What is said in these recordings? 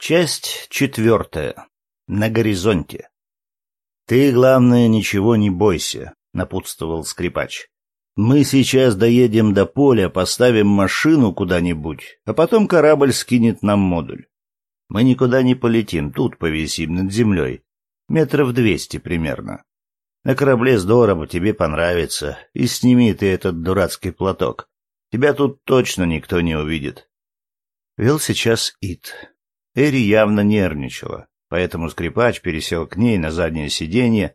Часть четвертая. На горизонте. «Ты, главное, ничего не бойся», — напутствовал скрипач. «Мы сейчас доедем до поля, поставим машину куда-нибудь, а потом корабль скинет нам модуль. Мы никуда не полетим, тут повисим над землей. Метров двести примерно. На корабле здорово, тебе понравится. И сними ты этот дурацкий платок. Тебя тут точно никто не увидит». Вел сейчас Ит. Эри явно нервничала, поэтому скрипач пересел к ней на заднее сиденье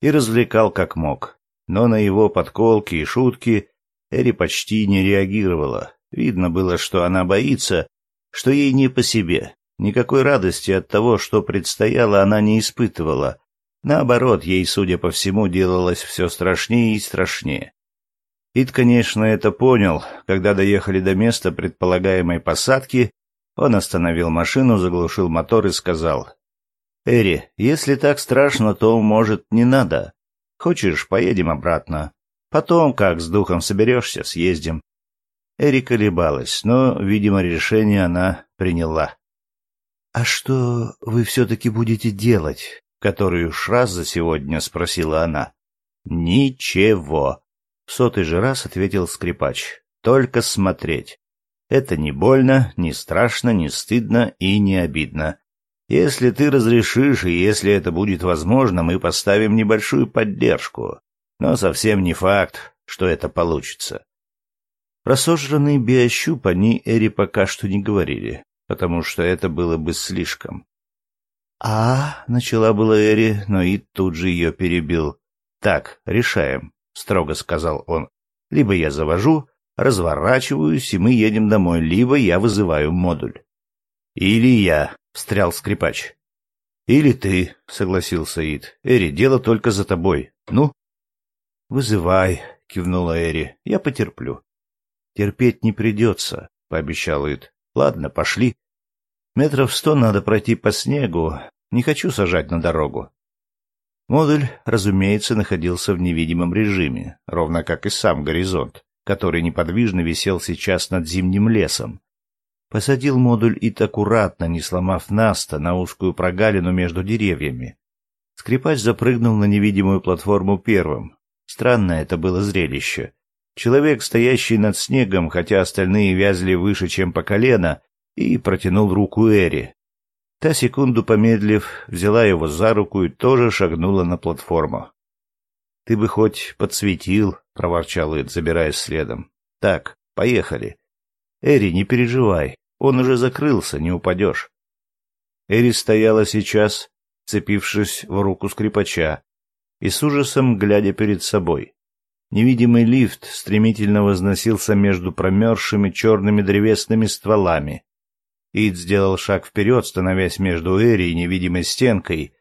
и развлекал как мог. Но на его подколки и шутки Эри почти не реагировала. Видно было, что она боится, что ей не по себе. Никакой радости от того, что предстояло, она не испытывала. Наоборот, ей, судя по всему, делалось все страшнее и страшнее. Ид, конечно, это понял, когда доехали до места предполагаемой посадки он остановил машину, заглушил мотор и сказал. «Эри, если так страшно, то, может, не надо. Хочешь, поедем обратно. Потом, как с духом соберешься, съездим». Эри колебалась, но, видимо, решение она приняла. «А что вы все-таки будете делать?» — который уж раз за сегодня спросила она. «Ничего», — в сотый же раз ответил скрипач. «Только смотреть. Это не больно, не страшно, не стыдно и не обидно. Если ты разрешишь, и если это будет возможно, мы поставим небольшую поддержку. Но совсем не факт, что это получится. Про сожранный биощуп они Эри пока что не говорили, потому что это было бы слишком. «А, — начала была Эри, но и тут же ее перебил. «Так, решаем», — строго сказал он. «Либо я завожу, разворачиваюсь, и мы едем домой, либо я вызываю модуль. Или я, встрял скрипач. Или ты, согласился Ид. Эри, дело только за тобой. Ну? Вызывай, кивнула Эри. Я потерплю. Терпеть не придется, пообещал Ид. Ладно, пошли. Метров сто надо пройти по снегу. Не хочу сажать на дорогу. Модуль, разумеется, находился в невидимом режиме, ровно как и сам горизонт который неподвижно висел сейчас над зимним лесом. Посадил модуль Ит аккуратно, не сломав наста, на узкую прогалину между деревьями. Скрипач запрыгнул на невидимую платформу первым. Странное это было зрелище. Человек, стоящий над снегом, хотя остальные вязли выше, чем по колено, и протянул руку Эри. Та, секунду помедлив, взяла его за руку и тоже шагнула на платформу. — Ты бы хоть подсветил, — проворчал Эд, забираясь следом. — Так, поехали. Эри, не переживай, он уже закрылся, не упадешь. Эри стояла сейчас, цепившись в руку скрипача, и с ужасом глядя перед собой. Невидимый лифт стремительно возносился между промерзшими черными древесными стволами. Ид сделал шаг вперед, становясь между Эри и невидимой стенкой,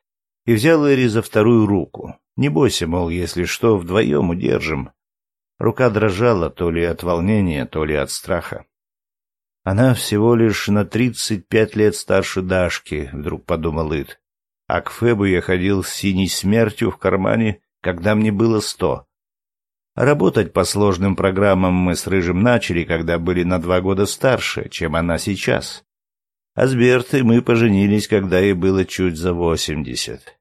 и взял Эри за вторую руку. Не бойся, мол, если что, вдвоем удержим. Рука дрожала то ли от волнения, то ли от страха. Она всего лишь на тридцать пять лет старше Дашки, вдруг подумал Ид. А к Фебу я ходил с синей смертью в кармане, когда мне было сто. Работать по сложным программам мы с Рыжим начали, когда были на два года старше, чем она сейчас. А с Бертой мы поженились, когда ей было чуть за восемьдесят.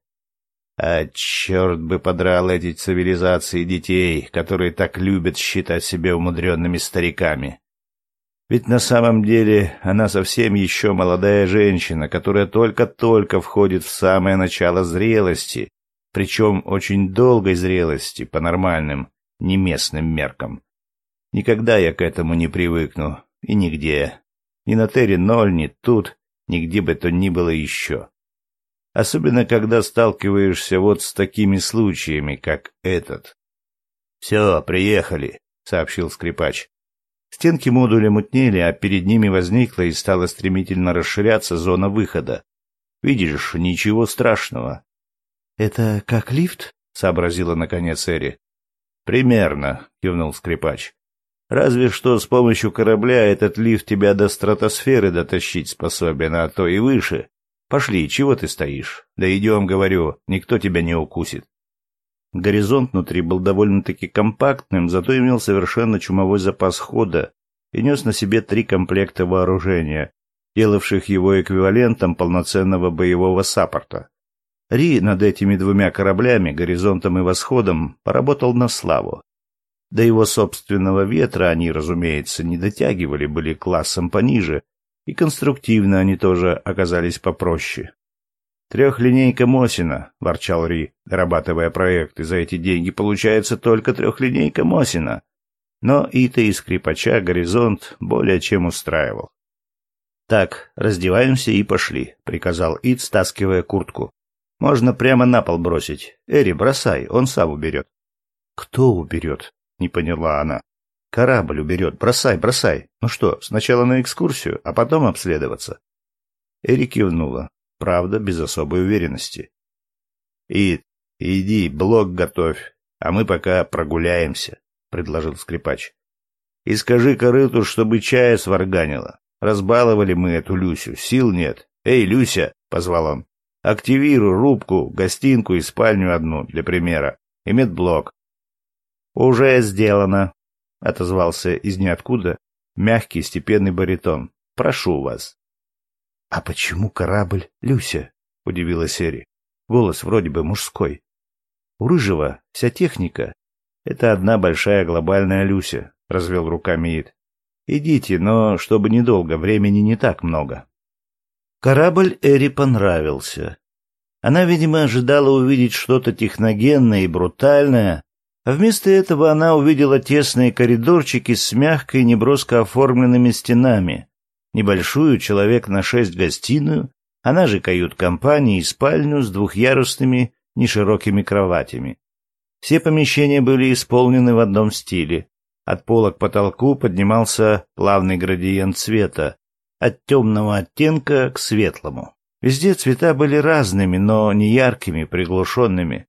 А черт бы подрал эти цивилизации детей, которые так любят считать себя умудренными стариками. Ведь на самом деле она совсем еще молодая женщина, которая только-только входит в самое начало зрелости, причем очень долгой зрелости по нормальным, не местным меркам. Никогда я к этому не привыкну, и нигде. Ни на Терри ноль, ни тут, нигде бы то ни было еще. Особенно, когда сталкиваешься вот с такими случаями, как этот. «Все, приехали», — сообщил скрипач. Стенки модуля мутнели, а перед ними возникла и стала стремительно расширяться зона выхода. Видишь, ничего страшного. — Это как лифт? — сообразила наконец Эри. — Примерно, — кивнул скрипач. — Разве что с помощью корабля этот лифт тебя до стратосферы дотащить способен, а то и выше. Пошли, чего ты стоишь? Да идем, говорю, никто тебя не укусит. Горизонт внутри был довольно-таки компактным, зато имел совершенно чумовой запас хода и нес на себе три комплекта вооружения. делавших его эквивалентом полноценного боевого саппорта. Ри над этими двумя кораблями, горизонтом и восходом, поработал на славу. До его собственного ветра они, разумеется, не дотягивали, были классом пониже, и конструктивно они тоже оказались попроще. «Трехлинейка Мосина», — ворчал Ри, дорабатывая проекты. «За эти деньги получается только трехлинейка Мосина». Но Ита и скрипача горизонт более чем устраивал. «Так, раздеваемся и пошли», — приказал Ит, стаскивая куртку. «Можно прямо на пол бросить. Эри, бросай, он сам уберет». «Кто уберет?» — не поняла она. «Корабль уберет. Бросай, бросай. Ну что, сначала на экскурсию, а потом обследоваться». Эри кивнула, правда, без особой уверенности. «Ит, иди, блок готовь, а мы пока прогуляемся», — предложил скрипач. «И скажи корыту, чтобы чая сварганила. Разбаловали мы эту Люсю, сил нет. Эй, Люся!» — позвал он. «Активируй рубку, гостинку и спальню одну, для примера, и медблок». «Уже сделано», — отозвался из ниоткуда мягкий степенный баритон. «Прошу вас». «А почему корабль Люся?» — удивилась Эри. Голос вроде бы мужской. «У Рыжего вся техника — это одна большая глобальная Люся», — развел руками Ид. Идите, но чтобы недолго, времени не так много. Корабль Эри понравился. Она, видимо, ожидала увидеть что-то техногенное и брутальное, вместо этого она увидела тесные коридорчики с мягкой, неброско оформленными стенами, небольшую, человек на шесть гостиную, она же кают-компания и спальню с двухъярусными, неширокими кроватями. Все помещения были исполнены в одном стиле, от пола к потолку поднимался плавный градиент цвета, от темного оттенка к светлому. Везде цвета были разными, но не яркими, приглушенными.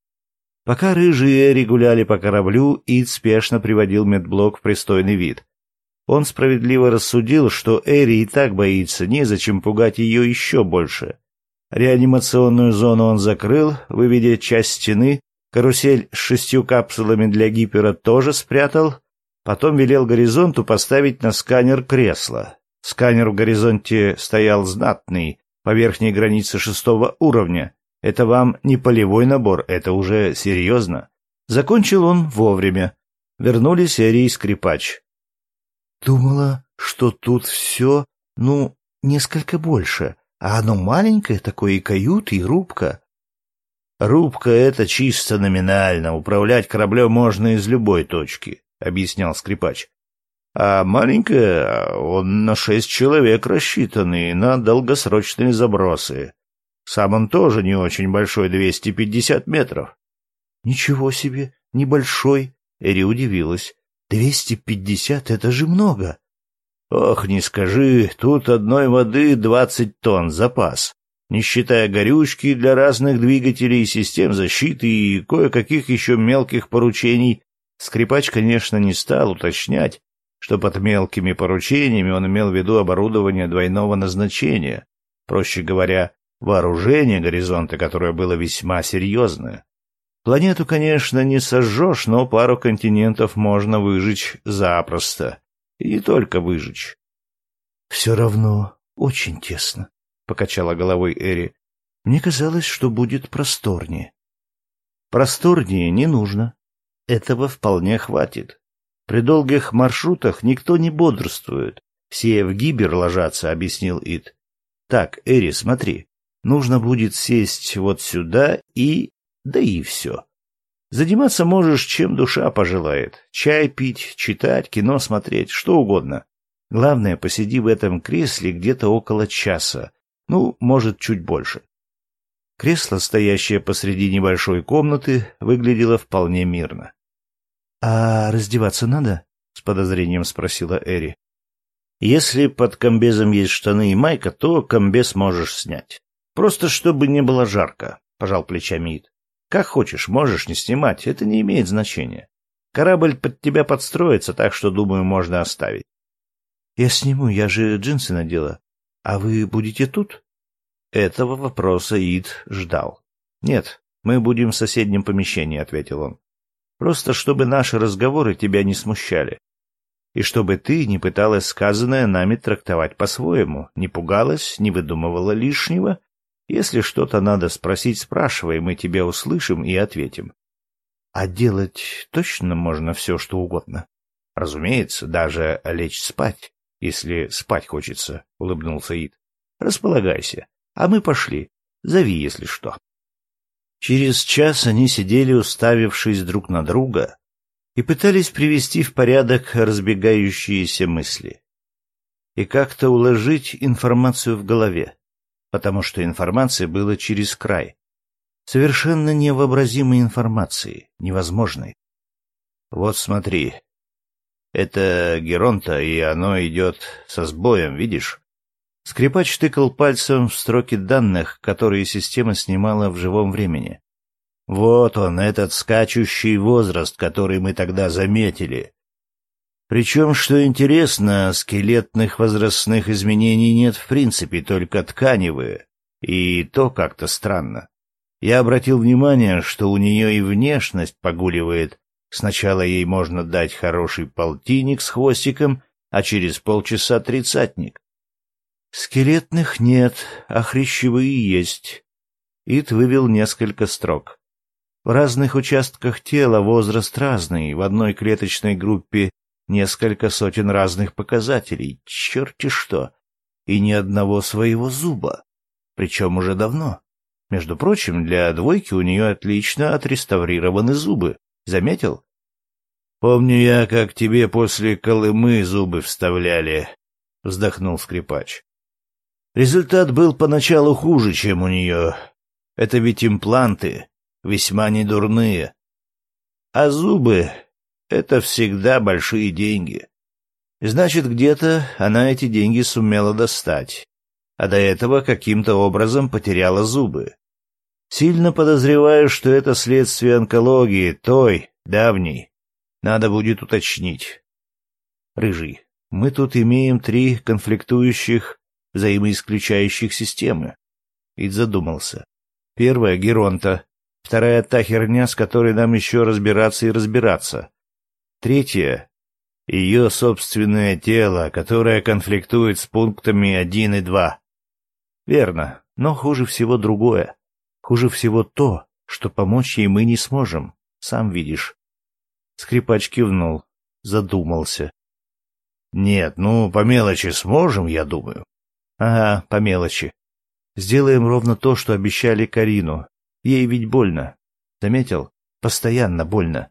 Пока рыжие Эри гуляли по кораблю, Ид спешно приводил медблок в пристойный вид. Он справедливо рассудил, что Эри и так боится, незачем пугать ее еще больше. Реанимационную зону он закрыл, выведя часть стены, карусель с шестью капсулами для гипера тоже спрятал, Потом велел горизонту поставить на сканер кресло. Сканер в горизонте стоял знатный, по верхней границе шестого уровня. Это вам не полевой набор, это уже серьезно. Закончил он вовремя. Вернулись Эри и Скрипач. Думала, что тут все, ну, несколько больше, а оно маленькое такое и каюта, и рубка. Рубка — это чисто номинально, управлять кораблем можно из любой точки. — объяснял скрипач. А маленькая, он на шесть человек рассчитанный, на долгосрочные забросы. Сам он тоже не очень большой, двести пятьдесят метров. — Ничего себе, небольшой, — Эри удивилась. — Двести пятьдесят — это же много. — Ох, не скажи, тут одной воды двадцать тонн запас, не считая горючки для разных двигателей, систем защиты и кое-каких еще мелких поручений Скрипач, конечно, не стал уточнять, что под мелкими поручениями он имел в виду оборудование двойного назначения, проще говоря, вооружение горизонта, которое было весьма серьезное. Планету, конечно, не сожжешь, но пару континентов можно выжечь запросто. И не только выжечь. — Все равно очень тесно, — покачала головой Эри. — Мне казалось, что будет просторнее. — Просторнее не нужно, этого вполне хватит. При долгих маршрутах никто не бодрствует. Все в гибер ложатся, объяснил Ит. Так, Эри, смотри. Нужно будет сесть вот сюда и... Да и все. Заниматься можешь, чем душа пожелает. Чай пить, читать, кино смотреть, что угодно. Главное, посиди в этом кресле где-то около часа. Ну, может, чуть больше. Кресло, стоящее посреди небольшой комнаты, выглядело вполне мирно. «А раздеваться надо?» — с подозрением спросила Эри. «Если под комбезом есть штаны и майка, то комбез можешь снять. Просто чтобы не было жарко», — пожал плечами Ид. «Как хочешь, можешь не снимать, это не имеет значения. Корабль под тебя подстроится, так что, думаю, можно оставить». «Я сниму, я же джинсы надела. А вы будете тут?» Этого вопроса Ид ждал. «Нет, мы будем в соседнем помещении», — ответил он. «Просто чтобы наши разговоры тебя не смущали». и чтобы ты не пыталась сказанное нами трактовать по-своему, не пугалась, не выдумывала лишнего. Если что-то надо спросить, спрашивай, мы тебе услышим и ответим. А делать точно можно все, что угодно. Разумеется, даже лечь спать, если спать хочется, — улыбнулся Ид. Располагайся, а мы пошли. Зови, если что. Через час они сидели, уставившись друг на друга, и пытались привести в порядок разбегающиеся мысли. И как-то уложить информацию в голове, потому что информации было через край. Совершенно невообразимой информации, невозможной. Вот смотри. Это Геронта, и оно идет со сбоем, видишь? Скрипач тыкал пальцем в строки данных, которые система снимала в живом времени. Вот он, этот скачущий возраст, который мы тогда заметили. Причем, что интересно, скелетных возрастных изменений нет в принципе, только тканевые. И то как-то странно. Я обратил внимание, что у нее и внешность погуливает. Сначала ей можно дать хороший полтинник с хвостиком, а через полчаса тридцатник. Скелетных нет, а хрящевые есть. Ит вывел несколько строк. В разных участках тела возраст разный, в одной клеточной группе несколько сотен разных показателей, черти что, и ни одного своего зуба, причем уже давно. Между прочим, для двойки у нее отлично отреставрированы зубы, заметил? Помню я, как тебе после Колымы зубы вставляли, вздохнул скрипач. Результат был поначалу хуже, чем у нее. Это ведь импланты, весьма недурные. А зубы — это всегда большие деньги. Значит, где-то она эти деньги сумела достать, а до этого каким-то образом потеряла зубы. Сильно подозреваю, что это следствие онкологии, той, давней. Надо будет уточнить. Рыжий, мы тут имеем три конфликтующих, взаимоисключающих системы. Ид задумался. Первая — Геронта, Вторая — та херня, с которой нам еще разбираться и разбираться. Третья — ее собственное тело, которое конфликтует с пунктами один и два. Верно, но хуже всего другое. Хуже всего то, что помочь ей мы не сможем, сам видишь. Скрипач кивнул, задумался. Нет, ну, по мелочи сможем, я думаю. Ага, по мелочи. Сделаем ровно то, что обещали Карину, Ей ведь больно. Заметил? Постоянно больно.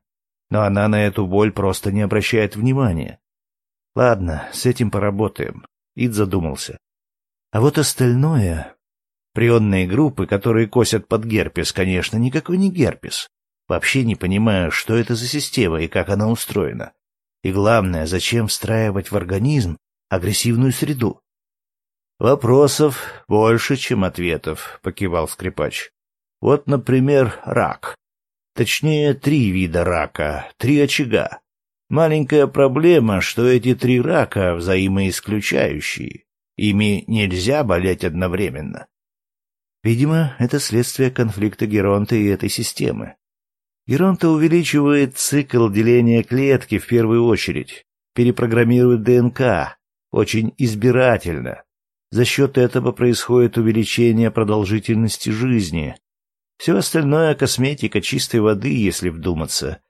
Но она на эту боль просто не обращает внимания. Ладно, с этим поработаем. Ид задумался. А вот остальное... Прионные группы, которые косят под герпес, конечно, никакой не герпес. Вообще не понимаю, что это за система и как она устроена. И главное, зачем встраивать в организм агрессивную среду? Вопросов больше, чем ответов, покивал скрипач. Вот, например, рак. Точнее, три вида рака, три очага. Маленькая проблема, что эти три рака взаимоисключающие. Ими нельзя болеть одновременно. Видимо, это следствие конфликта Геронта и этой системы. Геронта увеличивает цикл деления клетки в первую очередь, перепрограммирует ДНК, очень избирательно. За счет этого происходит увеличение продолжительности жизни, все остальное — косметика чистой воды, если вдуматься.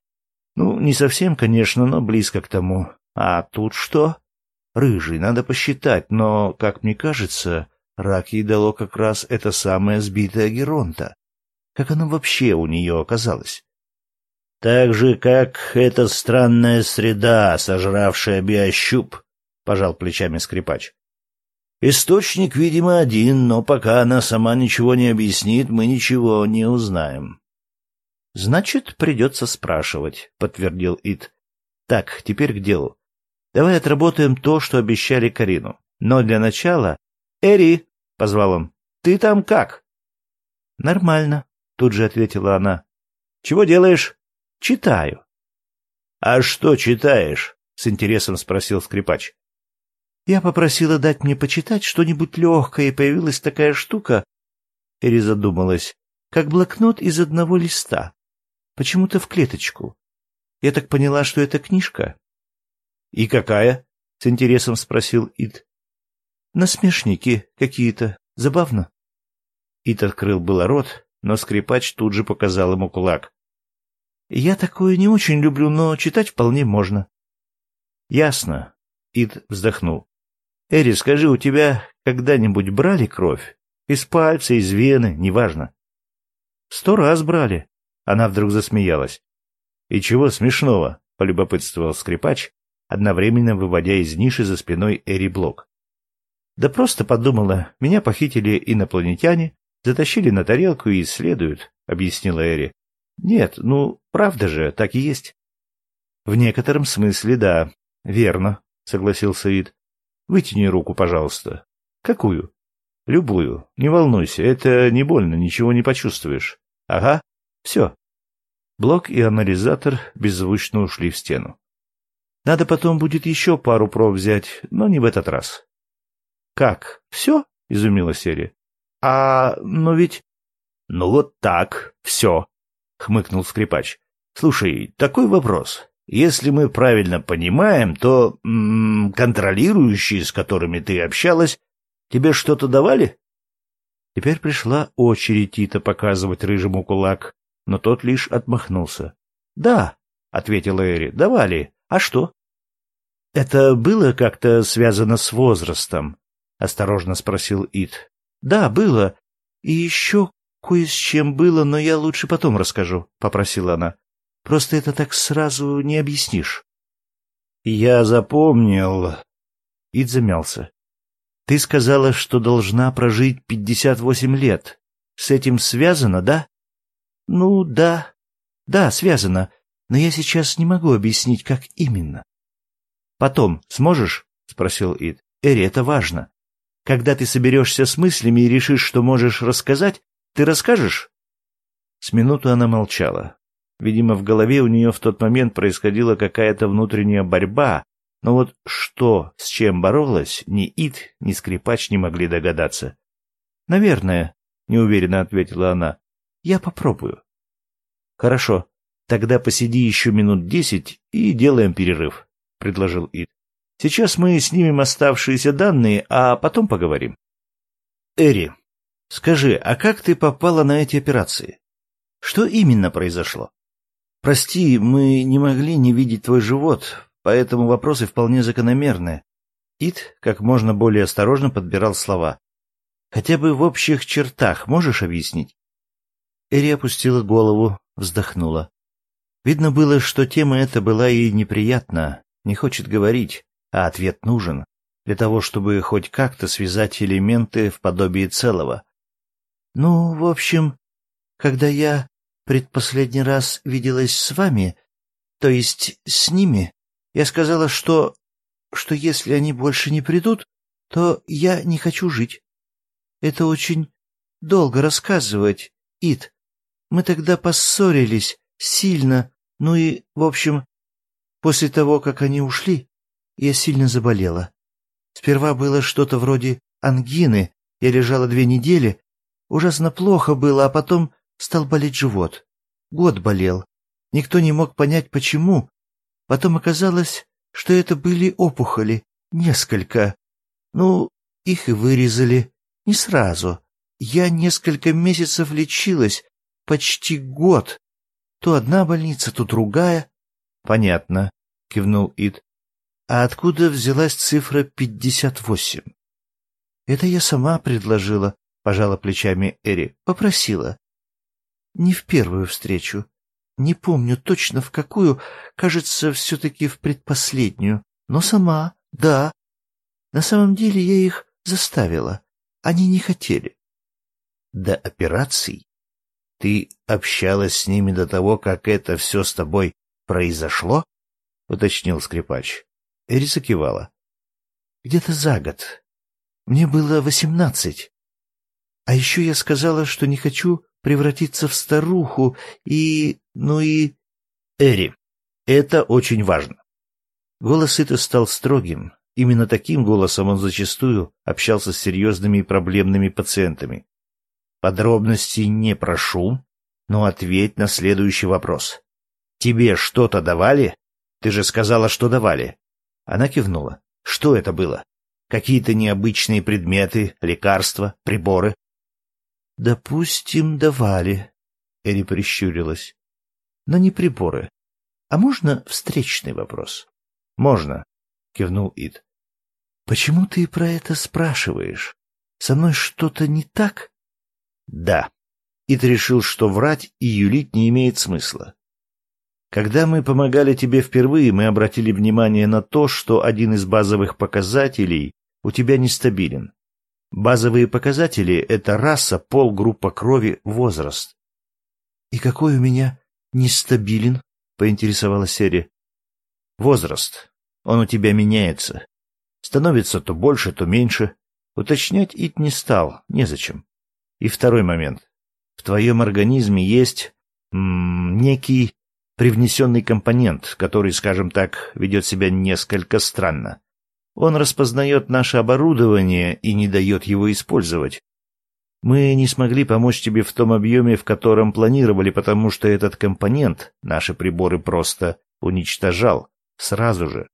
Ну, не совсем, конечно, но близко к тому. А тут что? Рыжий, надо посчитать, но, как мне кажется, рак ей дало как раз это самое сбитое Геронта. Как оно вообще у нее оказалось? Так же, как эта странная среда, сожравшая биощуп, — пожал плечами скрипач. Источник, видимо, один, но пока она сама ничего не объяснит, мы ничего не узнаем. — Значит, придется спрашивать, — подтвердил Ит. — Так, теперь к делу. Давай отработаем то, что обещали Карину. Но для начала... — Эри, — позвал он, — ты там как? — Нормально, — тут же ответила она. — Чего делаешь? — Читаю. — А что читаешь? — с интересом спросил скрипач. Я попросила дать мне почитать что-нибудь легкое, и появилась такая штука. Эри задумалась. Как блокнот из одного листа. Почему-то в клеточку. Я так поняла, что это книжка. И какая? С интересом спросил Ит. Насмешники какие-то. Забавно. Ит открыл было рот, но скрипач тут же показал ему кулак. Я такое не очень люблю, но читать вполне можно. Ясно. Ит вздохнул. Эри, скажи, у тебя когда-нибудь брали кровь? Из пальца, из вены, неважно. Сто раз брали. Она вдруг засмеялась. И чего смешного? Полюбопытствовал скрипач, одновременно выводя из ниши за спиной Эри блок. Да просто подумала, меня похитили инопланетяне, затащили на тарелку и исследуют, объяснила Эри. Нет, ну, правда же, так и есть. В некотором смысле, да. Верно, согласился Ид. Вытяни руку, пожалуйста. Какую? Любую. Не волнуйся, это не больно, ничего не почувствуешь. Ага, все. Блок и анализатор беззвучно ушли в стену. Надо потом будет еще пару проб взять, но не в этот раз. Как? Все? Изумила серия. А, но ведь... Ну вот так, все, хмыкнул скрипач. Слушай, такой вопрос. Если мы правильно понимаем, то м -м, контролирующие, с которыми ты общалась, тебе что-то давали? Теперь пришла очередь Тита показывать рыжему кулак, но тот лишь отмахнулся. — Да, — ответила Эри, — давали. А что? — Это было как-то связано с возрастом? — осторожно спросил Ит. — Да, было. И еще кое с чем было, но я лучше потом расскажу, — попросила она. Просто это так сразу не объяснишь. Я запомнил. Ид замялся. Ты сказала, что должна прожить пятьдесят восемь лет. С этим связано, да? Ну, да. Да, связано. Но я сейчас не могу объяснить, как именно. Потом сможешь? спросил Ид. Эри, это важно. Когда ты соберешься с мыслями и решишь, что можешь рассказать, ты расскажешь? С минуту она молчала. Видимо, в голове у нее в тот момент происходила какая-то внутренняя борьба, но вот что, с чем боролась, ни Ит, ни скрипач не могли догадаться. «Наверное», — неуверенно ответила она. «Я попробую». «Хорошо, тогда посиди еще минут десять и делаем перерыв», — предложил Ит. «Сейчас мы снимем оставшиеся данные, а потом поговорим». «Эри, скажи, а как ты попала на эти операции? Что именно произошло?» Прости, мы не могли не видеть твой живот, поэтому вопросы вполне закономерны. Ит как можно более осторожно подбирал слова. Хотя бы в общих чертах можешь объяснить? Эри опустила голову, вздохнула. Видно было, что тема эта была ей неприятна, не хочет говорить, а ответ нужен, для того, чтобы хоть как-то связать элементы в подобие целого. Ну, в общем, когда я предпоследний раз виделась с вами, то есть с ними, я сказала, что... что если они больше не придут, то я не хочу жить. Это очень долго рассказывать, Ит. Мы тогда поссорились сильно, ну и, в общем, после того, как они ушли, я сильно заболела. Сперва было что-то вроде ангины, я лежала две недели, ужасно плохо было, а потом стал болеть живот. Год болел. Никто не мог понять, почему. Потом оказалось, что это были опухоли. Несколько. Ну, их и вырезали. Не сразу. Я несколько месяцев лечилась. Почти год. То одна больница, то другая. — Понятно, — кивнул Ид. — А откуда взялась цифра пятьдесят восемь? — Это я сама предложила, — пожала плечами Эри. — Попросила. Не в первую встречу. Не помню точно в какую, кажется, все-таки в предпоследнюю. Но сама, да. На самом деле я их заставила. Они не хотели. До операций? Ты общалась с ними до того, как это все с тобой произошло? — уточнил скрипач. Эриса кивала. — Где-то за год. Мне было восемнадцать. А еще я сказала, что не хочу превратиться в старуху и... ну и... Эри, это очень важно. Голос Ита стал строгим. Именно таким голосом он зачастую общался с серьезными и проблемными пациентами. Подробностей не прошу, но ответь на следующий вопрос. Тебе что-то давали? Ты же сказала, что давали. Она кивнула. Что это было? Какие-то необычные предметы, лекарства, приборы? Допустим, давали. Эри прищурилась. Но не приборы. А можно встречный вопрос? Можно, кивнул Ид. Почему ты про это спрашиваешь? Со мной что-то не так? Да. Ид решил, что врать и юлить не имеет смысла. Когда мы помогали тебе впервые, мы обратили внимание на то, что один из базовых показателей у тебя нестабилен. Базовые показатели — это раса, пол, группа крови, возраст. — И какой у меня нестабилен? — поинтересовалась Серия. — Возраст. Он у тебя меняется. Становится то больше, то меньше. Уточнять Ит не стал, незачем. И второй момент. В твоем организме есть м -м, некий привнесенный компонент, который, скажем так, ведет себя несколько странно. Он распознает наше оборудование и не дает его использовать. Мы не смогли помочь тебе в том объеме, в котором планировали, потому что этот компонент наши приборы просто уничтожал сразу же.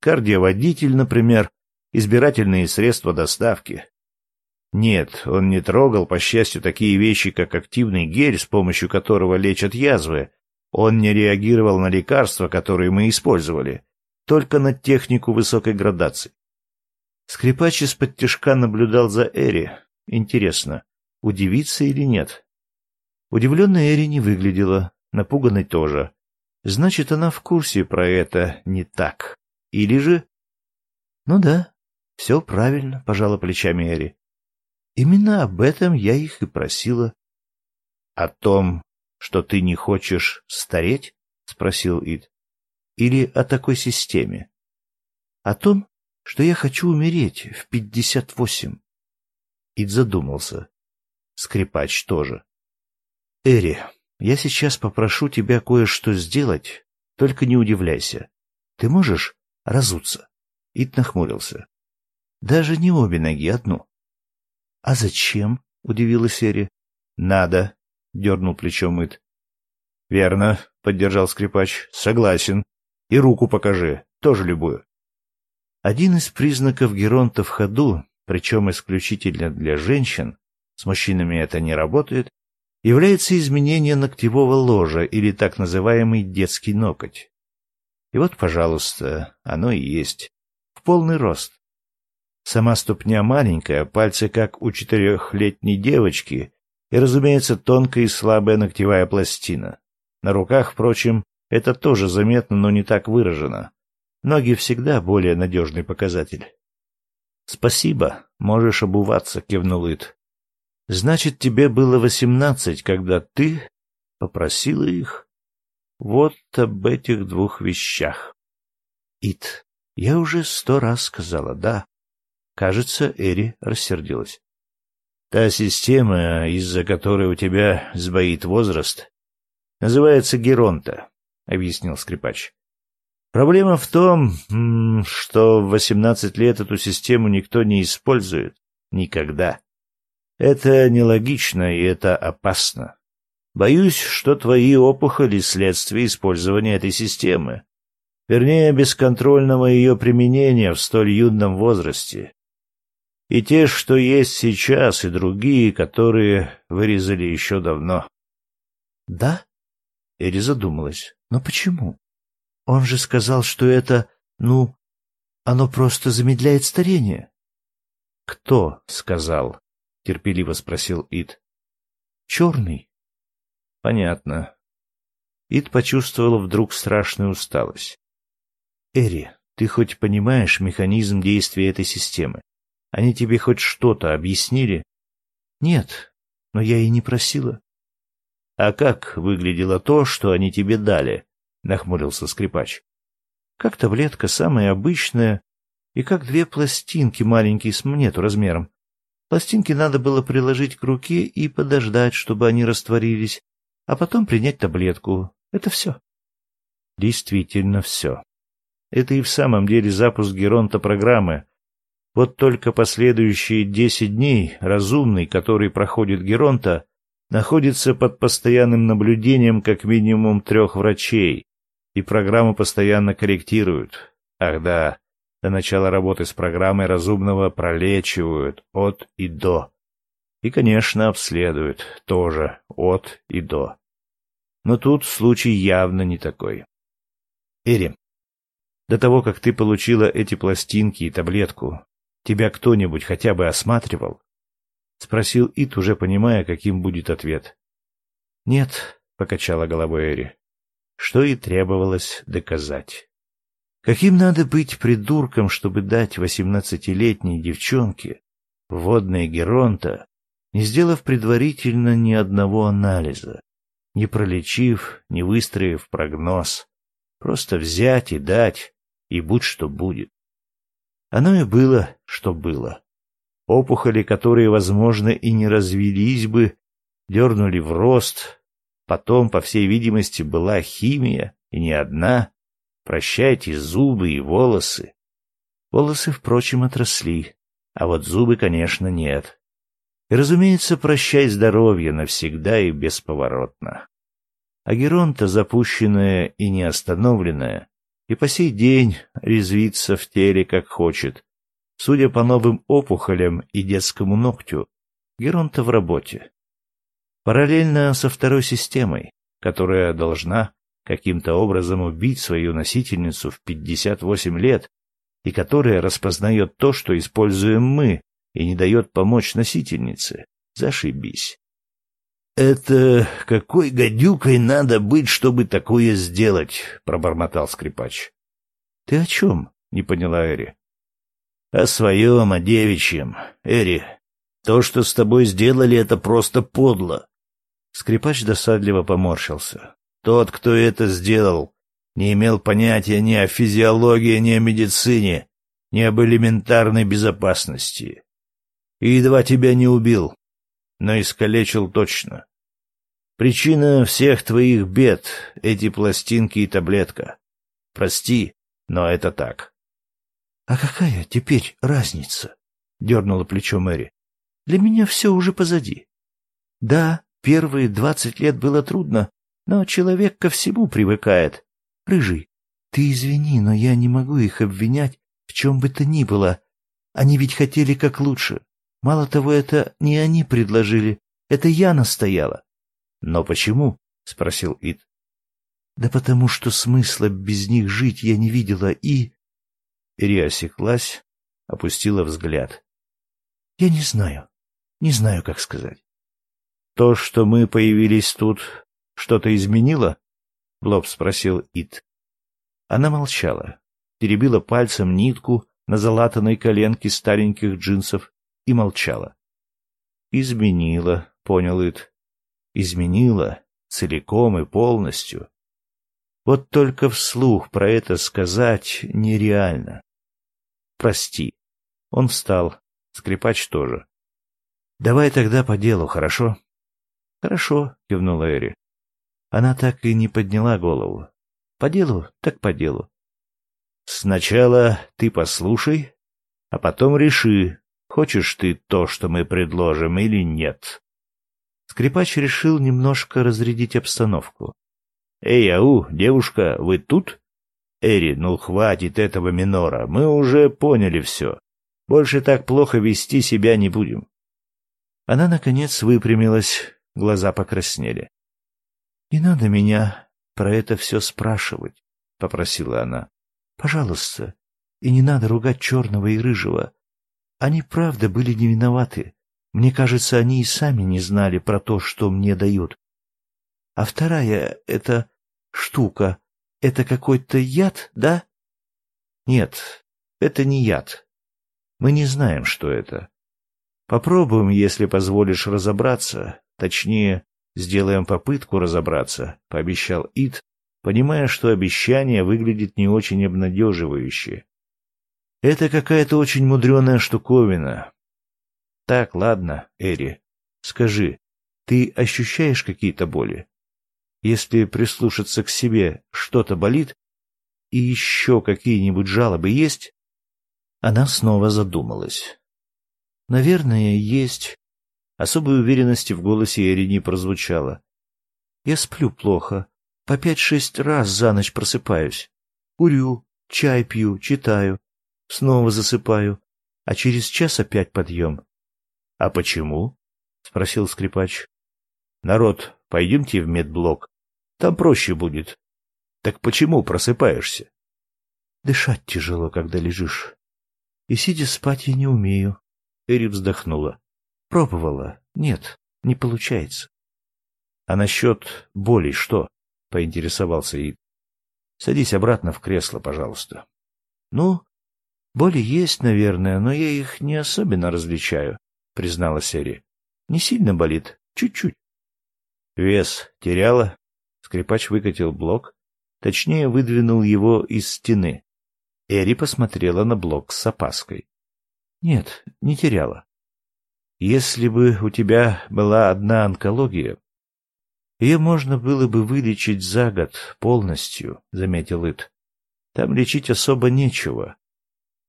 Кардиоводитель, например, избирательные средства доставки. Нет, он не трогал, по счастью, такие вещи, как активный гель, с помощью которого лечат язвы, он не реагировал на лекарства, которые мы использовали, только на технику высокой градации. Скрипач из-под тяжка наблюдал за Эри. Интересно, удивиться или нет? Удивленной Эри не выглядела, напуганной тоже. Значит, она в курсе про это не так. Или же... Ну да, все правильно, пожала плечами Эри. Именно об этом я их и просила. О том, что ты не хочешь стареть? — спросил Ид. — Или о такой системе? — О том, что я хочу умереть в пятьдесят восемь. Ид задумался. Скрипач тоже. — Эри, я сейчас попрошу тебя кое-что сделать, только не удивляйся. Ты можешь разуться? Ид нахмурился. — Даже не обе ноги, одну. — А зачем? — удивилась Эри. — Надо, — дернул плечом Ит. — Верно, — поддержал скрипач. — Согласен. И руку покажи, тоже любую. Один из признаков геронта в ходу, причем исключительно для женщин, с мужчинами это не работает, является изменение ногтевого ложа или так называемый детский ноготь. И вот, пожалуйста, оно и есть. В полный рост. Сама ступня маленькая, пальцы как у четырехлетней девочки, и, разумеется, тонкая и слабая ногтевая пластина. На руках, впрочем, это тоже заметно, но не так выражено. Ноги всегда более надежный показатель. «Спасибо, можешь обуваться», — кивнул Ит. «Значит, тебе было восемнадцать, когда ты попросила их вот об этих двух вещах». «Ит, я уже сто раз сказала «да». Кажется, Эри рассердилась. Та система, из-за которой у тебя сбоит возраст, называется Геронта, — объяснил скрипач. Проблема в том, что в восемнадцать лет эту систему никто не использует. Никогда. Это нелогично и это опасно. Боюсь, что твои опухоли — следствие использования этой системы. Вернее, бесконтрольного ее применения в столь юном возрасте. И те, что есть сейчас, и другие, которые вырезали еще давно. — Да? — Эри задумалась. — Но почему? Он же сказал, что это, ну, оно просто замедляет старение. — Кто сказал? — терпеливо спросил Ид. — Черный. — Понятно. Ид почувствовал вдруг страшную усталость. — Эри, ты хоть понимаешь механизм действия этой системы? Они тебе хоть что-то объяснили? Нет, но я и не просила. А как выглядело то, что они тебе дали? Нахмурился скрипач. Как таблетка самая обычная и как две пластинки маленькие с монету размером. Пластинки надо было приложить к руке и подождать, чтобы они растворились, а потом принять таблетку. Это все. Действительно все. Это и в самом деле запуск Геронта программы, вот только последующие десять дней разумный, который проходит Геронта, находится под постоянным наблюдением как минимум трех врачей, и программу постоянно корректируют. Ах да, до начала работы с программой разумного пролечивают от и до. И, конечно, обследуют тоже от и до. Но тут случай явно не такой. Эри, до того, как ты получила эти пластинки и таблетку, тебя кто-нибудь хотя бы осматривал? Спросил Ит, уже понимая, каким будет ответ. Нет, покачала головой Эри, что и требовалось доказать. Каким надо быть придурком, чтобы дать восемнадцатилетней девчонке водное геронта, не сделав предварительно ни одного анализа, не пролечив, не выстроив прогноз, просто взять и дать, и будь что будет. Оно и было, что было. Опухоли, которые, возможно, и не развелись бы, дернули в рост, потом, по всей видимости, была химия, и не одна, Прощайте зубы и волосы. Волосы, впрочем, отросли, а вот зубы, конечно, нет. И, разумеется, прощай здоровье навсегда и бесповоротно. А Геронта, запущенная и неостановленная, и по сей день резвится в теле как хочет. Судя по новым опухолям и детскому ногтю, Геронта в работе. Параллельно со второй системой, которая должна каким-то образом убить свою носительницу в 58 лет и которая распознает то, что используем мы, и не дает помочь носительнице. Зашибись. «Это какой гадюкой надо быть, чтобы такое сделать?» — пробормотал скрипач. «Ты о чем?» — не поняла Эри. «О своем, о девичьем. Эри, то, что с тобой сделали, это просто подло». Скрипач досадливо поморщился. Тот, кто это сделал, не имел понятия ни о физиологии, ни о медицине, ни об элементарной безопасности. И едва тебя не убил, но искалечил точно. Причина всех твоих бед — эти пластинки и таблетка. Прости, но это так. — А какая теперь разница? — дернула плечо Мэри. — Для меня все уже позади. Да, первые двадцать лет было трудно, но человек ко всему привыкает. Рыжий, ты извини, но я не могу их обвинять в чем бы то ни было. Они ведь хотели как лучше. Мало того, это не они предложили, это я настояла. — Но почему? — спросил Ид. — Да потому что смысла без них жить я не видела и... Ири осеклась, опустила взгляд. — Я не знаю, не знаю, как сказать. — То, что мы появились тут, что-то изменило? В лоб спросил Ит. Она молчала, теребила пальцем нитку на залатанной коленке стареньких джинсов и молчала. Изменила, понял Ит. Изменила целиком и полностью. Вот только вслух про это сказать нереально. Прости. Он встал, скрипач тоже. Давай тогда по делу, хорошо? Хорошо, кивнула Эри. Она так и не подняла голову. По делу, так по делу. Сначала ты послушай, а потом реши, хочешь ты то, что мы предложим, или нет. Скрипач решил немножко разрядить обстановку. «Эй, ау, девушка, вы тут?» «Эри, ну хватит этого минора, мы уже поняли все. Больше так плохо вести себя не будем». Она, наконец, выпрямилась, глаза покраснели. «Не надо меня про это все спрашивать», — попросила она. «Пожалуйста, и не надо ругать черного и рыжего. Они правда были не виноваты. Мне кажется, они и сами не знали про то, что мне дают. А вторая — это штука. Это какой-то яд, да? Нет, это не яд. Мы не знаем, что это. Попробуем, если позволишь разобраться, точнее, Сделаем попытку разобраться, — пообещал Ит, понимая, что обещание выглядит не очень обнадеживающе. Это какая-то очень мудреная штуковина. Так, ладно, Эри, скажи, ты ощущаешь какие-то боли? Если прислушаться к себе, что-то болит? И еще какие-нибудь жалобы есть? Она снова задумалась. Наверное, есть, Особой уверенности в голосе Эри не прозвучало. Я сплю плохо. По пять-шесть раз за ночь просыпаюсь. Курю, чай пью, читаю, снова засыпаю, а через час опять подъем. — А почему? — спросил скрипач. — Народ, пойдемте в медблок. Там проще будет. Так почему просыпаешься? — Дышать тяжело, когда лежишь. И сидя спать я не умею. Эри вздохнула. Пробовала. Нет, не получается. — А насчет боли что? — поинтересовался Ид. — Садись обратно в кресло, пожалуйста. — Ну, боли есть, наверное, но я их не особенно различаю, — признала Эри. — Не сильно болит, чуть-чуть. — Вес теряла? Скрипач выкатил блок, точнее выдвинул его из стены. Эри посмотрела на блок с опаской. — Нет, не теряла. Если бы у тебя была одна онкология, ее можно было бы вылечить за год полностью, — заметил Ит. Там лечить особо нечего.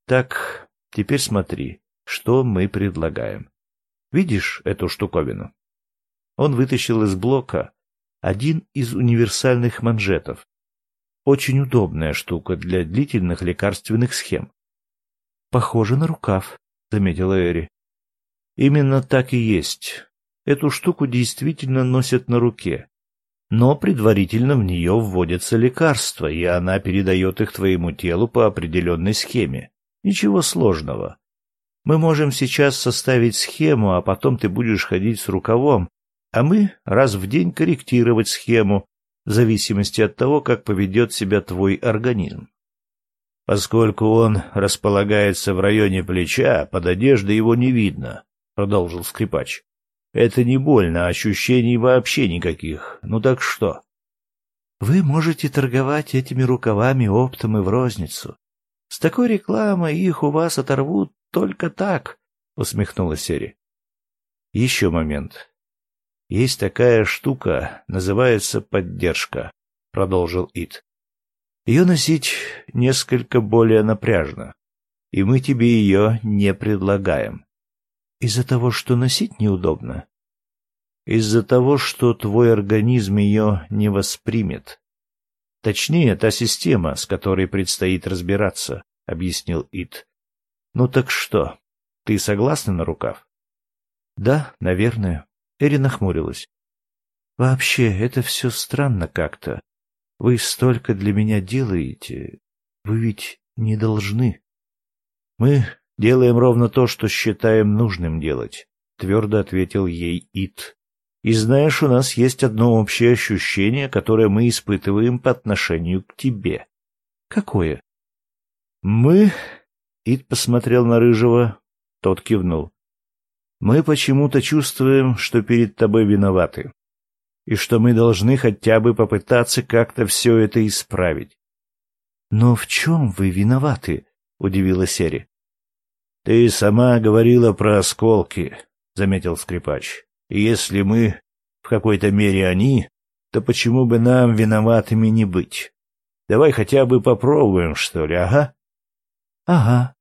Так, теперь смотри, что мы предлагаем. Видишь эту штуковину? Он вытащил из блока один из универсальных манжетов. Очень удобная штука для длительных лекарственных схем. Похоже на рукав, — заметила Эри. Именно так и есть. Эту штуку действительно носят на руке. Но предварительно в нее вводятся лекарства, и она передает их твоему телу по определенной схеме. Ничего сложного. Мы можем сейчас составить схему, а потом ты будешь ходить с рукавом, а мы раз в день корректировать схему, в зависимости от того, как поведет себя твой организм. Поскольку он располагается в районе плеча, под одеждой его не видно, — продолжил скрипач. Это не больно, ощущений вообще никаких. Ну так что? Вы можете торговать этими рукавами оптом и в розницу. С такой рекламой их у вас оторвут только так, — усмехнулась Сери. Еще момент. Есть такая штука, называется поддержка, — продолжил Ит. Ее носить несколько более напряжно, и мы тебе ее не предлагаем. Из-за того, что носить неудобно? Из-за того, что твой организм ее не воспримет. Точнее, та система, с которой предстоит разбираться, — объяснил Ит. Ну так что, ты согласна на рукав? Да, наверное. Эри нахмурилась. Вообще, это все странно как-то. Вы столько для меня делаете. Вы ведь не должны. Мы Делаем ровно то, что считаем нужным делать, твердо ответил ей Ит. И знаешь, у нас есть одно общее ощущение, которое мы испытываем по отношению к тебе. Какое? Мы... Ит посмотрел на Рыжего, тот кивнул. Мы почему-то чувствуем, что перед тобой виноваты, и что мы должны хотя бы попытаться как-то все это исправить. — Но в чем вы виноваты? — удивилась Сери. — Ты сама говорила про осколки, — заметил скрипач. — И если мы в какой-то мере они, то почему бы нам виноватыми не быть? Давай хотя бы попробуем, что ли, ага? — Ага.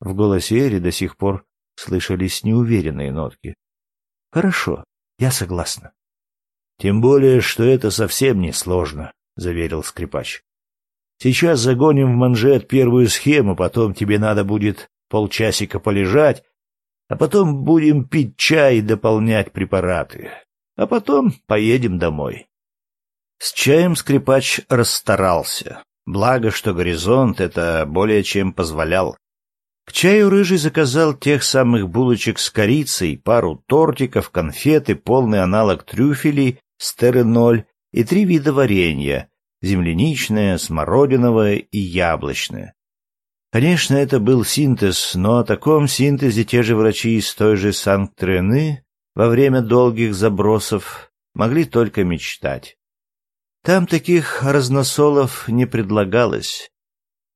В голосе Эри до сих пор слышались неуверенные нотки. — Хорошо, я согласна. — Тем более, что это совсем не сложно, — заверил скрипач. — Сейчас загоним в манжет первую схему, потом тебе надо будет полчасика полежать, а потом будем пить чай и дополнять препараты. А потом поедем домой. С чаем скрипач расстарался. Благо, что горизонт это более чем позволял. К чаю Рыжий заказал тех самых булочек с корицей, пару тортиков, конфеты, полный аналог трюфелей, стереноль и три вида варенья — земляничное, смородиновое и яблочное. Конечно, это был синтез, но о таком синтезе те же врачи из той же Санкт-Трены во время долгих забросов могли только мечтать. Там таких разносолов не предлагалось.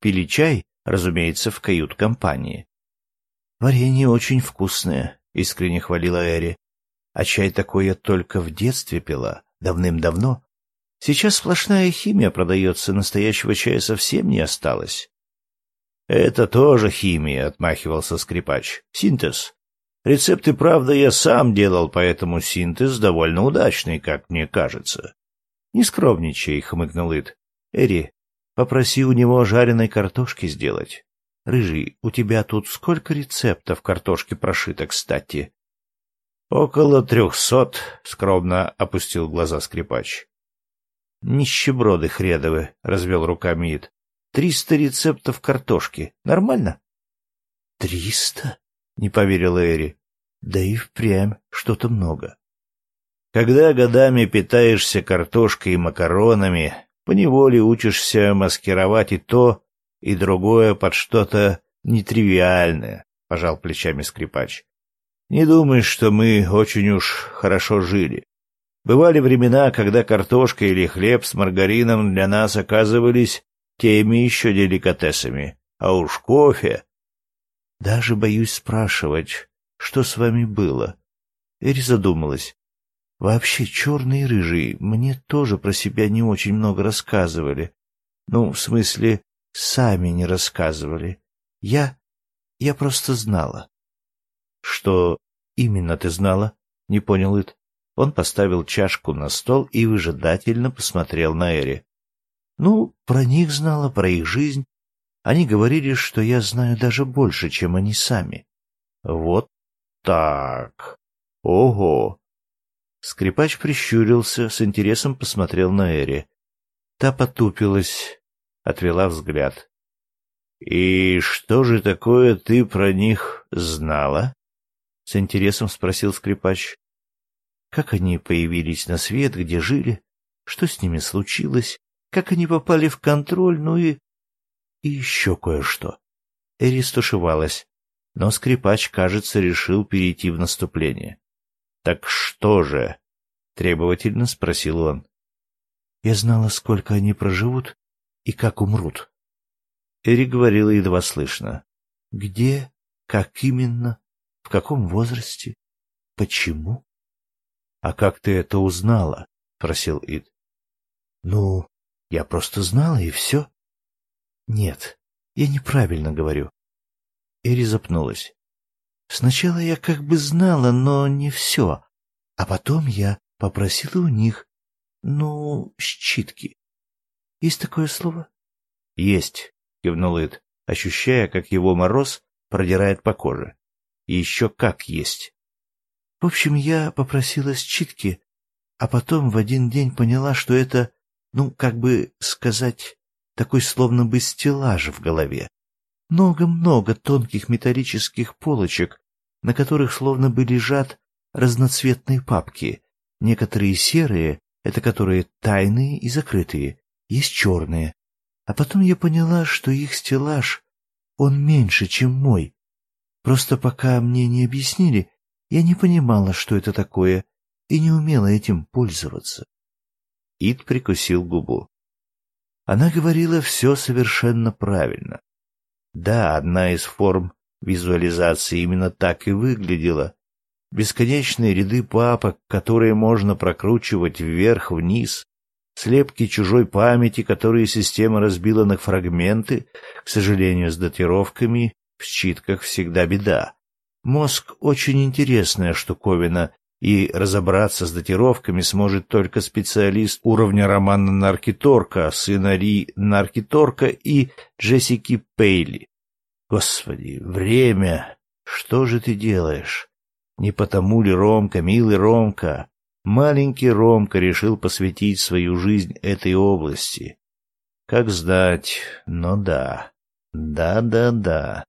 Пили чай, разумеется, в кают-компании. «Варенье очень вкусное», — искренне хвалила Эри. «А чай такой я только в детстве пила, давным-давно. Сейчас сплошная химия продается, настоящего чая совсем не осталось. «Это тоже химия», — отмахивался скрипач. «Синтез. Рецепты, правда, я сам делал, поэтому синтез довольно удачный, как мне кажется». «Не скромничай», — хмыкнул Ид. «Эри, Попроси у него жареной картошки сделать. Рыжий, у тебя тут сколько рецептов картошки прошито, кстати? Около трехсот, скромно опустил глаза скрипач. Нищеброды хредовы, развел руками Ид. Триста рецептов картошки. Нормально? Триста? Не поверила Эри. Да и впрямь что-то много. Когда годами питаешься картошкой и макаронами, поневоле учишься маскировать и то, и другое под что-то нетривиальное, — пожал плечами скрипач. Не думай, что мы очень уж хорошо жили. Бывали времена, когда картошка или хлеб с маргарином для нас оказывались теми еще деликатесами, а уж кофе... Даже боюсь спрашивать, что с вами было. Эри задумалась. Вообще, черные и рыжие мне тоже про себя не очень много рассказывали. Ну, в смысле, сами не рассказывали. Я... я просто знала. — Что именно ты знала? — не понял Ит. Он поставил чашку на стол и выжидательно посмотрел на Эри. — Ну, про них знала, про их жизнь. Они говорили, что я знаю даже больше, чем они сами. — Вот так. Ого! Скрипач прищурился, с интересом посмотрел на Эри. Та потупилась, отвела взгляд. — И что же такое ты про них знала? — с интересом спросил скрипач. — Как они появились на свет, где жили, что с ними случилось, как они попали в контроль, ну и... И еще кое-что. Эри стушевалась, но скрипач, кажется, решил перейти в наступление. «Так что же?» — требовательно спросил он. «Я знала, сколько они проживут и как умрут». Эри говорила едва слышно. «Где? Как именно? В каком возрасте? Почему?» «А как ты это узнала?» — спросил Ид. «Ну, я просто знала, и все». «Нет, я неправильно говорю». Эри запнулась. Сначала я как бы знала, но не все. А потом я попросила у них, ну, щитки. Есть такое слово? — Есть, — кивнул Эд, ощущая, как его мороз продирает по коже. И еще как есть. В общем, я попросила щитки, а потом в один день поняла, что это, ну, как бы сказать, такой словно бы стеллаж в голове. Много-много тонких металлических полочек, на которых словно бы лежат разноцветные папки. Некоторые серые, это которые тайные и закрытые, есть черные. А потом я поняла, что их стеллаж, он меньше, чем мой. Просто пока мне не объяснили, я не понимала, что это такое, и не умела этим пользоваться. Ид прикусил губу. Она говорила все совершенно правильно. Да, одна из форм визуализации именно так и выглядела. Бесконечные ряды папок, которые можно прокручивать вверх-вниз, слепки чужой памяти, которые система разбила на фрагменты, к сожалению, с датировками, в считках всегда беда. Мозг очень интересная штуковина, и разобраться с датировками сможет только специалист уровня Романа Наркиторка, сына Ри Наркиторка и Джессики Пейли. Господи, время! Что же ты делаешь? Не потому ли Ромка, милый Ромка, маленький Ромка решил посвятить свою жизнь этой области? Как знать, но да. Да-да-да.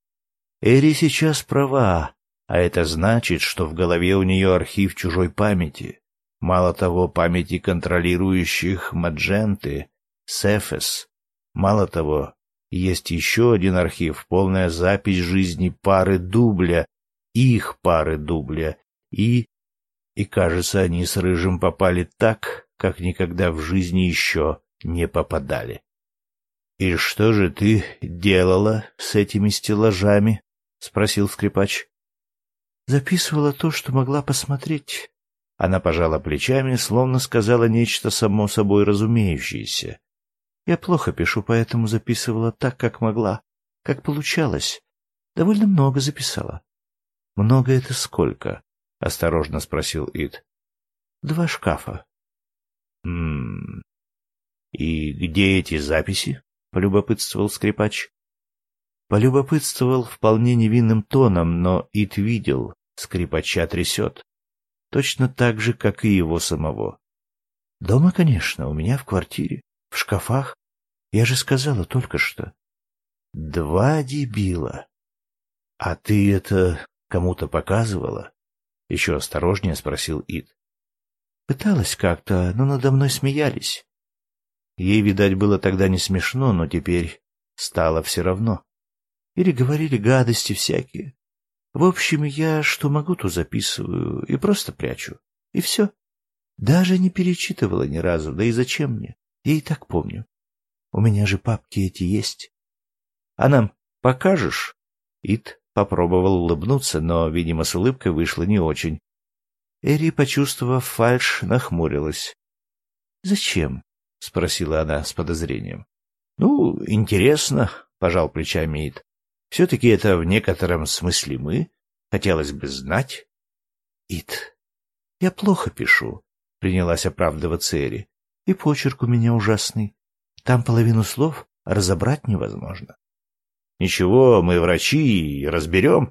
Эри сейчас права, а это значит, что в голове у нее архив чужой памяти. Мало того, памяти контролирующих Мадженты, Сефес. Мало того, есть еще один архив, полная запись жизни пары дубля, их пары дубля, и... И, кажется, они с Рыжим попали так, как никогда в жизни еще не попадали. — И что же ты делала с этими стеллажами? — спросил скрипач. — Записывала то, что могла посмотреть. Она пожала плечами, словно сказала нечто само собой разумеющееся. Я плохо пишу, поэтому записывала так, как могла, как получалось. Довольно много записала. — Много это сколько? — осторожно спросил Ид. — Два шкафа. — Ммм. И где эти записи? — полюбопытствовал скрипач. Полюбопытствовал вполне невинным тоном, но Ит видел, скрипача трясет. Точно так же, как и его самого. Дома, конечно, у меня в квартире, в шкафах. Я же сказала только что. Два дебила. А ты это кому-то показывала? Еще осторожнее спросил Ид. Пыталась как-то, но надо мной смеялись. Ей, видать, было тогда не смешно, но теперь стало все равно. Или говорили гадости всякие. В общем, я что могу, то записываю и просто прячу. И все. Даже не перечитывала ни разу, да и зачем мне? Я и так помню. У меня же папки эти есть. А нам покажешь? Ит попробовал улыбнуться, но, видимо, с улыбкой вышло не очень. Эри, почувствовав фальшь, нахмурилась. «Зачем?» — спросила она с подозрением. «Ну, интересно», — пожал плечами Ит. «Все-таки это в некотором смысле мы. Хотелось бы знать». «Ит, я плохо пишу», — принялась оправдываться Эри. «И почерк у меня ужасный. Там половину слов разобрать невозможно». «Ничего, мы врачи и разберем».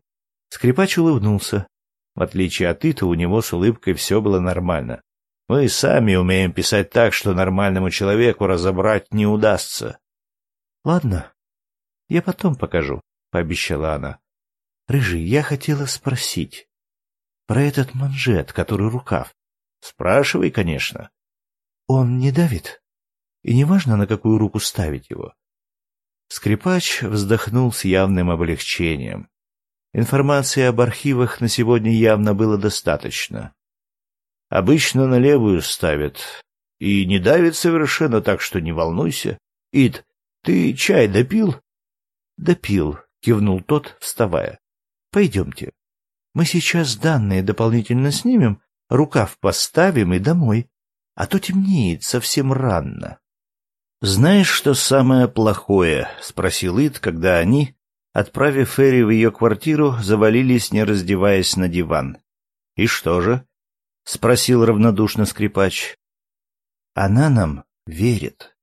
Скрипач улыбнулся. В отличие от Ита, у него с улыбкой все было нормально. Мы сами умеем писать так, что нормальному человеку разобрать не удастся. — Ладно, я потом покажу, — пообещала она. — Рыжий, я хотела спросить. Про этот манжет, который рукав. — Спрашивай, конечно. — Он не давит? И неважно, на какую руку ставить его. Скрипач вздохнул с явным облегчением. Информации об архивах на сегодня явно было достаточно. Обычно на левую ставят. И не давит совершенно, так что не волнуйся. Ид, ты чай допил? Допил, кивнул тот, вставая. Пойдемте. Мы сейчас данные дополнительно снимем, рукав поставим и домой. А то темнеет совсем рано. «Знаешь, что самое плохое?» — спросил Ид, когда они, отправив Ферри в ее квартиру, завалились, не раздеваясь на диван. «И что же?» — спросил равнодушно скрипач. «Она нам верит.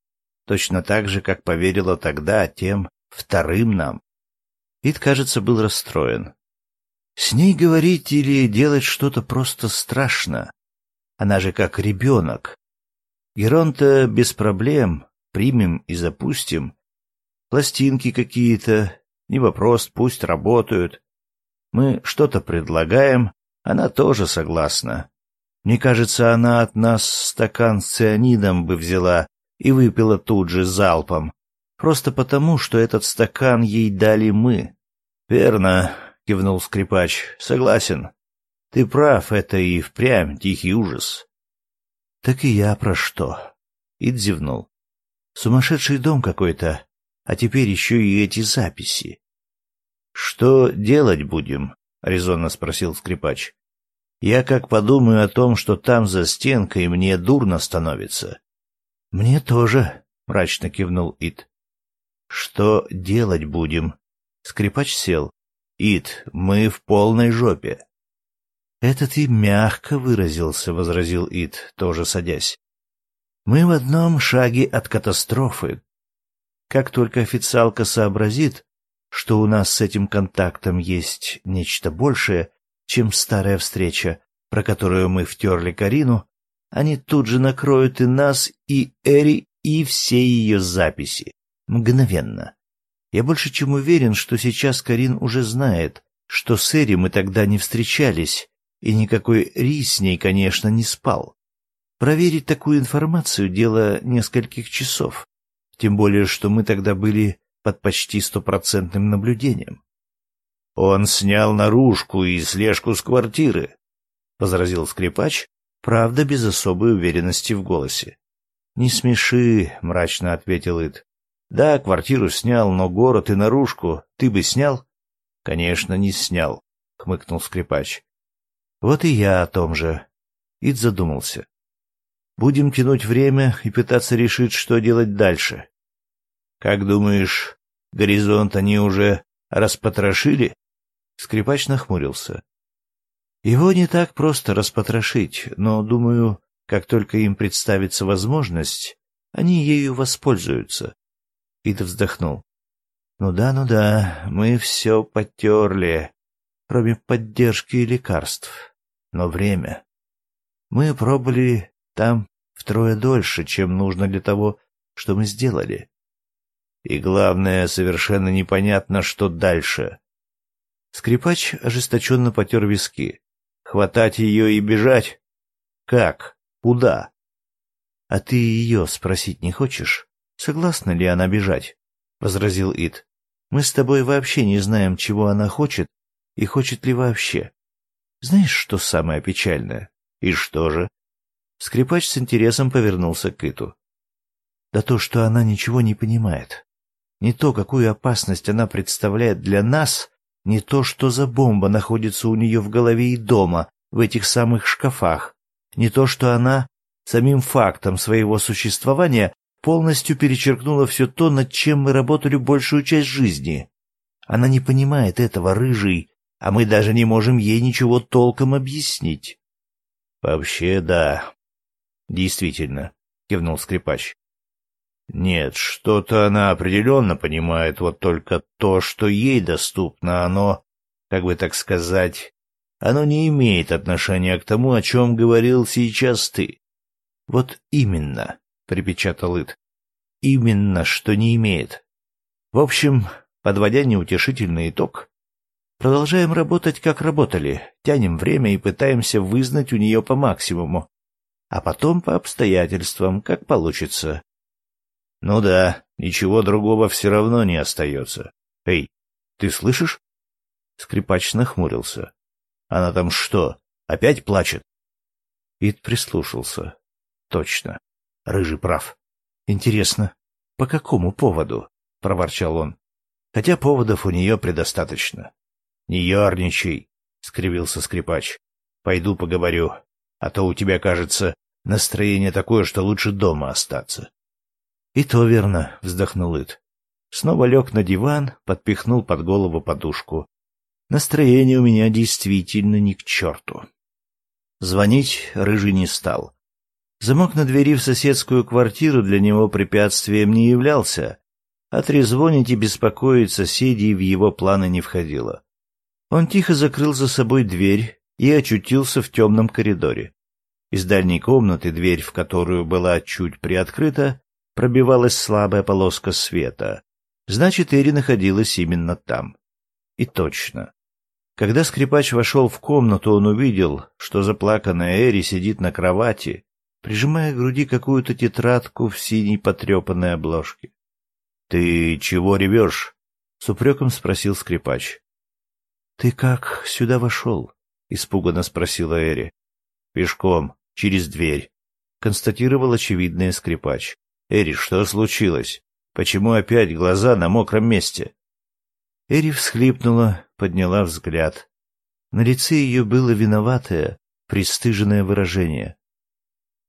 Точно так же, как поверила тогда тем вторым нам». Ид, кажется, был расстроен. С ней говорить или делать что-то просто страшно. Она же как ребенок. Геронта без проблем, примем и запустим. Пластинки какие-то, не вопрос, пусть работают. Мы что-то предлагаем, она тоже согласна. Мне кажется, она от нас стакан с цианидом бы взяла и выпила тут же залпом. Просто потому, что этот стакан ей дали мы. — Верно, — кивнул скрипач, — согласен. Ты прав, это и впрямь тихий ужас. — Так и я про что? Ид зевнул. Сумасшедший дом какой-то, а теперь еще и эти записи. — Что делать будем? — резонно спросил скрипач. — Я как подумаю о том, что там за стенкой мне дурно становится. — Мне тоже, — мрачно кивнул Ит. — Что делать будем? Скрипач сел. — Ит, мы в полной жопе. — Это ты мягко выразился, — возразил Ит, тоже садясь. Мы в одном шаге от катастрофы. Как только официалка сообразит, что у нас с этим контактом есть нечто большее, чем старая встреча, про которую мы втерли Карину, они тут же накроют и нас, и Эри, и все ее записи. Мгновенно. Я больше чем уверен, что сейчас Карин уже знает, что с Эри мы тогда не встречались, и никакой Ри с ней, конечно, не спал. Проверить такую информацию — дело нескольких часов. Тем более, что мы тогда были под почти стопроцентным наблюдением. «Он снял наружку и слежку с квартиры», — возразил скрипач, правда, без особой уверенности в голосе. «Не смеши», — мрачно ответил Ид. «Да, квартиру снял, но город и наружку ты бы снял?» «Конечно, не снял», — хмыкнул скрипач. «Вот и я о том же». Ид задумался. Будем тянуть время и пытаться решить, что делать дальше. Как думаешь, горизонт они уже распотрошили? Скрипач нахмурился. Его не так просто распотрошить, но, думаю, как только им представится возможность, они ею воспользуются. Ид вздохнул. Ну да, ну да, мы все потерли, кроме поддержки и лекарств. Но время. Мы пробыли там втрое дольше, чем нужно для того, что мы сделали. И главное, совершенно непонятно, что дальше. Скрипач ожесточенно потер виски. Хватать ее и бежать? Как? Куда? А ты ее спросить не хочешь? Согласна ли она бежать? — возразил Ид. Мы с тобой вообще не знаем, чего она хочет и хочет ли вообще. Знаешь, что самое печальное? И что же? Скрипач с интересом повернулся к Иту. Да то, что она ничего не понимает. Не то, какую опасность она представляет для нас, не то, что за бомба находится у нее в голове и дома, в этих самых шкафах, не то, что она самим фактом своего существования полностью перечеркнула все то, над чем мы работали большую часть жизни. Она не понимает этого, рыжий, а мы даже не можем ей ничего толком объяснить. — Вообще, да. — Действительно, — кивнул скрипач. — Нет, что-то она определенно понимает, вот только то, что ей доступно, оно, как бы так сказать, оно не имеет отношения к тому, о чем говорил сейчас ты. — Вот именно, — припечатал Ит. — Именно, что не имеет. В общем, подводя неутешительный итог, продолжаем работать, как работали, тянем время и пытаемся вызнать у нее по максимуму, а потом по обстоятельствам, как получится. Ну да, ничего другого все равно не остается. Эй, ты слышишь? Скрипач нахмурился. Она там что, опять плачет? Ид прислушался. Точно. Рыжий прав. Интересно, по какому поводу? проворчал он. Хотя поводов у нее предостаточно. Не ерничай, скривился скрипач. Пойду поговорю, а то у тебя, кажется, настроение такое, что лучше дома остаться. И то верно, вздохнул Ит. Снова лег на диван, подпихнул под голову подушку. Настроение у меня действительно ни к черту. Звонить Рыжий не стал. Замок на двери в соседскую квартиру для него препятствием не являлся, а трезвонить и беспокоить соседей в его планы не входило. Он тихо закрыл за собой дверь и очутился в темном коридоре. Из дальней комнаты, дверь в которую была чуть приоткрыта, пробивалась слабая полоска света. Значит, Эри находилась именно там. И точно. Когда скрипач вошел в комнату, он увидел, что заплаканная Эри сидит на кровати, прижимая к груди какую-то тетрадку в синей потрепанной обложке. — Ты чего ревешь? — с упреком спросил скрипач. — Ты как сюда вошел? — испуганно спросила Эри. — Пешком, через дверь, — констатировал очевидный скрипач. — Эри, что случилось? Почему опять глаза на мокром месте? Эри всхлипнула, подняла взгляд. На лице ее было виноватое, пристыженное выражение.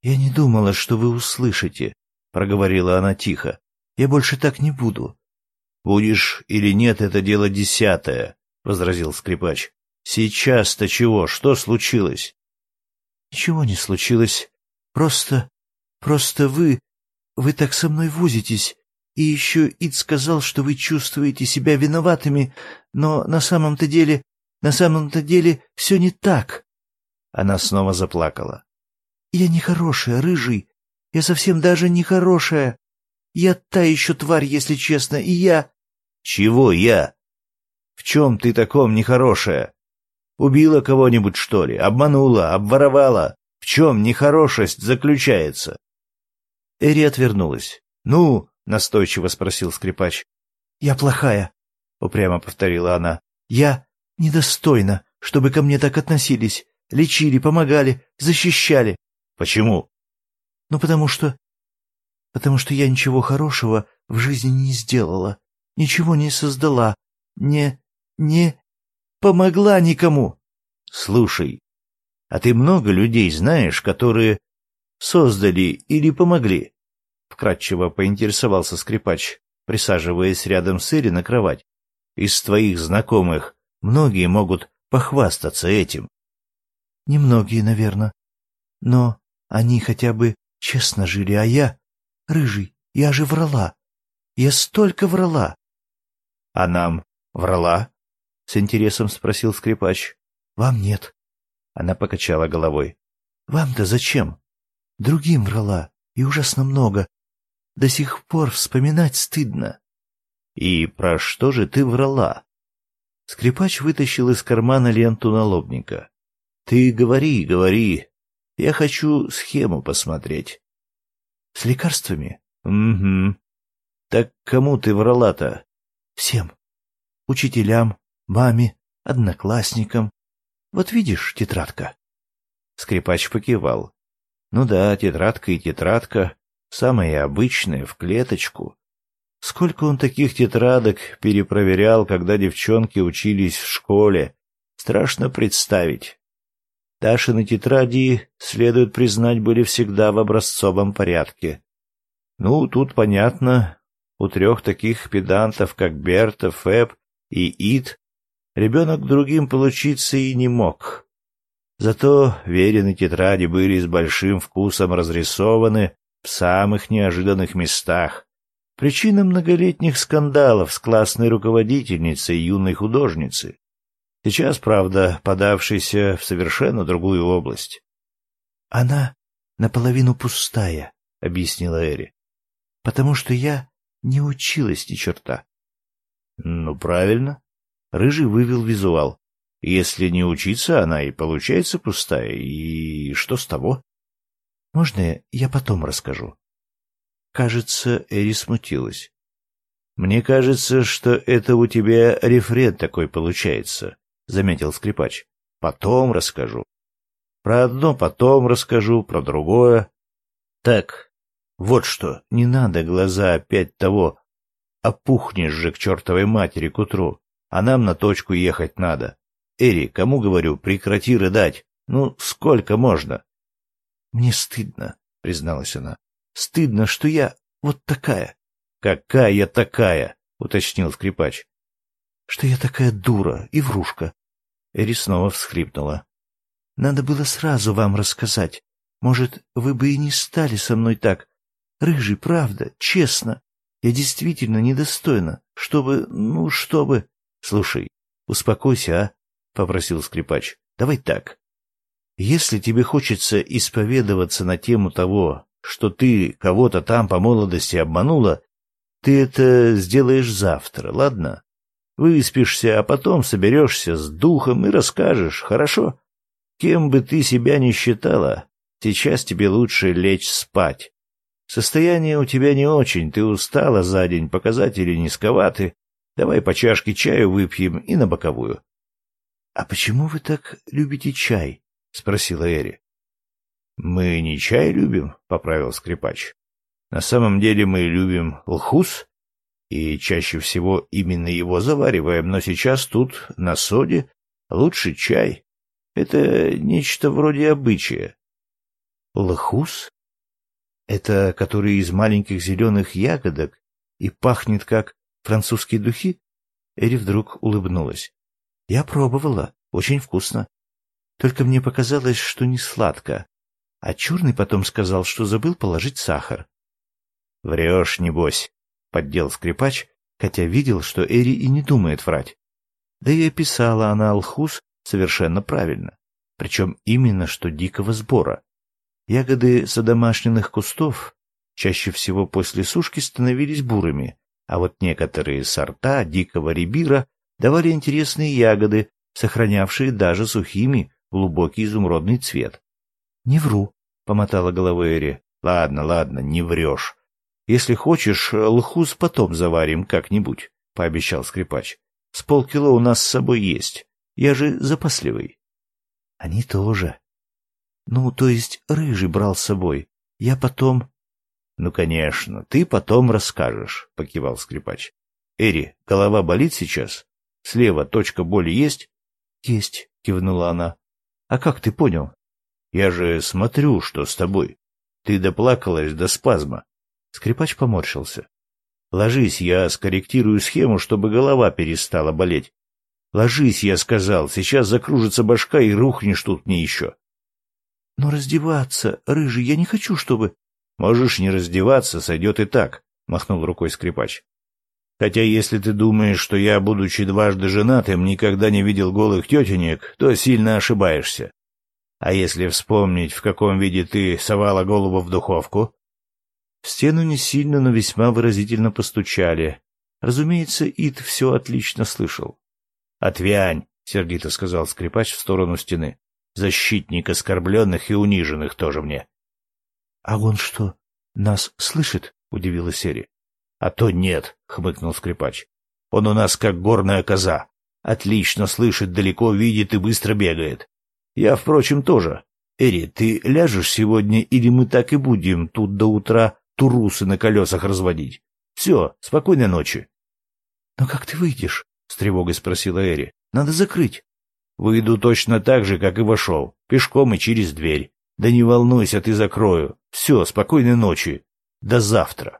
«Я не думала, что вы услышите», — проговорила она тихо. «Я больше так не буду». «Будешь или нет, это дело десятое», — возразил скрипач. «Сейчас-то чего? Что случилось?» «Ничего не случилось. Просто... просто вы... вы так со мной возитесь. И еще Ид сказал, что вы чувствуете себя виноватыми, но на самом-то деле... на самом-то деле все не так». Она снова заплакала. Я нехорошая, рыжий. Я совсем даже нехорошая. Я та еще тварь, если честно, и я... Чего я? В чем ты таком нехорошая? Убила кого-нибудь, что ли? Обманула? Обворовала? В чем нехорошесть заключается? Эри отвернулась. «Ну?» — настойчиво спросил скрипач. «Я плохая», — упрямо повторила она. «Я недостойна, чтобы ко мне так относились. Лечили, помогали, защищали. Почему? Ну, потому что... Потому что я ничего хорошего в жизни не сделала, ничего не создала, не... не... помогла никому. Слушай, а ты много людей знаешь, которые создали или помогли? Вкратчиво поинтересовался скрипач, присаживаясь рядом с Ири на кровать. Из твоих знакомых многие могут похвастаться этим. Немногие, наверное. Но они хотя бы честно жили, а я... Рыжий, я же врала. Я столько врала. — А нам врала? — с интересом спросил скрипач. — Вам нет. Она покачала головой. — Вам-то зачем? Другим врала, и ужасно много. До сих пор вспоминать стыдно. — И про что же ты врала? Скрипач вытащил из кармана ленту налобника. — Ты говори, говори. Я хочу схему посмотреть. — С лекарствами? — Угу. Так кому ты врала-то? Всем. Учителям, маме, одноклассникам. Вот видишь, тетрадка. Скрипач покивал. Ну да, тетрадка и тетрадка, самая обычная, в клеточку. Сколько он таких тетрадок перепроверял, когда девчонки учились в школе, страшно представить. Дашины тетради, следует признать, были всегда в образцовом порядке. Ну, тут понятно, у трех таких педантов, как Берта, Фэб и Ид, ребенок другим получиться и не мог. Зато верены тетради были с большим вкусом разрисованы в самых неожиданных местах. Причина многолетних скандалов с классной руководительницей юной художницы. Сейчас, правда, подавшейся в совершенно другую область. — Она наполовину пустая, — объяснила Эри. — Потому что я не училась ни черта. Ну, правильно. Рыжий вывел визуал. Если не учиться, она и получается пустая. И что с того? Можно я потом расскажу? Кажется, Эри смутилась. Мне кажется, что это у тебя рефрен такой получается, заметил скрипач. Потом расскажу. Про одно потом расскажу, про другое. Так, вот что, не надо глаза опять того. Опухнешь же к чертовой матери к утру, а нам на точку ехать надо. Эри, кому говорю, прекрати рыдать. Ну, сколько можно? Мне стыдно, призналась она. Стыдно, что я вот такая. Какая такая? уточнил скрипач. Что я такая дура и врушка. Эри снова всхлипнула. Надо было сразу вам рассказать. Может, вы бы и не стали со мной так, Рыжий, правда, честно. Я действительно недостойна, чтобы, ну, чтобы... Слушай, успокойся, а? — попросил скрипач. Давай так. Если тебе хочется исповедоваться на тему того, что ты кого-то там по молодости обманула, ты это сделаешь завтра, ладно? Выспишься, а потом соберешься с духом и расскажешь, хорошо? Кем бы ты себя ни считала, сейчас тебе лучше лечь спать. Состояние у тебя не очень, ты устала за день, показатели низковаты. Давай по чашке чаю выпьем и на боковую. — А почему вы так любите чай? — спросила Эри. — Мы не чай любим, — поправил скрипач. — На самом деле мы любим лхус, и чаще всего именно его завариваем, но сейчас тут, на соде, лучше чай. Это нечто вроде обычая. — Лхус? Это который из маленьких зеленых ягодок и пахнет как французские духи? Эри вдруг улыбнулась. Я пробовала, очень вкусно. Только мне показалось, что не сладко. А черный потом сказал, что забыл положить сахар. — Врешь, небось, — поддел скрипач, хотя видел, что Эри и не думает врать. Да и описала она алхус совершенно правильно, причем именно что дикого сбора. Ягоды садомашненных кустов чаще всего после сушки становились бурыми, а вот некоторые сорта дикого рябира давали интересные ягоды, сохранявшие даже сухими глубокий изумрудный цвет. — Не вру, — помотала головой Эри. — Ладно, ладно, не врешь. Если хочешь, лхуз потом заварим как-нибудь, — пообещал скрипач. — С полкило у нас с собой есть. Я же запасливый. — Они тоже, ну, то есть рыжий брал с собой. Я потом... — Ну, конечно, ты потом расскажешь, — покивал скрипач. — Эри, голова болит сейчас? Слева точка боли есть? — Есть, — кивнула она. — А как ты понял? — Я же смотрю, что с тобой. Ты доплакалась до спазма. Скрипач поморщился. — Ложись, я скорректирую схему, чтобы голова перестала болеть. — Ложись, я сказал, сейчас закружится башка и рухнешь тут мне еще. Но раздеваться, рыжий, я не хочу, чтобы... Можешь не раздеваться, сойдет и так. — махнул рукой скрипач. «Хотя если ты думаешь, что я, будучи дважды женатым, никогда не видел голых тетенек, то сильно ошибаешься. А если вспомнить, в каком виде ты совала голову в духовку?» В стену не сильно, но весьма выразительно постучали. Разумеется, Ит все отлично слышал. «Отвянь!» — сердито сказал скрипач в сторону стены. «Защитник оскорбленных и униженных тоже мне». «А он что, нас слышит?» — удивилась Сери. «А то нет», — хмыкнул скрипач. «Он у нас как горная коза. Отлично слышит, далеко видит и быстро бегает. Я, впрочем, тоже. Эри, ты ляжешь сегодня, или мы так и будем тут до утра турусы на колесах разводить? Все, спокойной ночи». «Но как ты выйдешь?» — с тревогой спросила Эри. «Надо закрыть». «Выйду точно так же, как и вошел, пешком и через дверь. Да не волнуйся, ты закрою. Все, спокойной ночи. До завтра».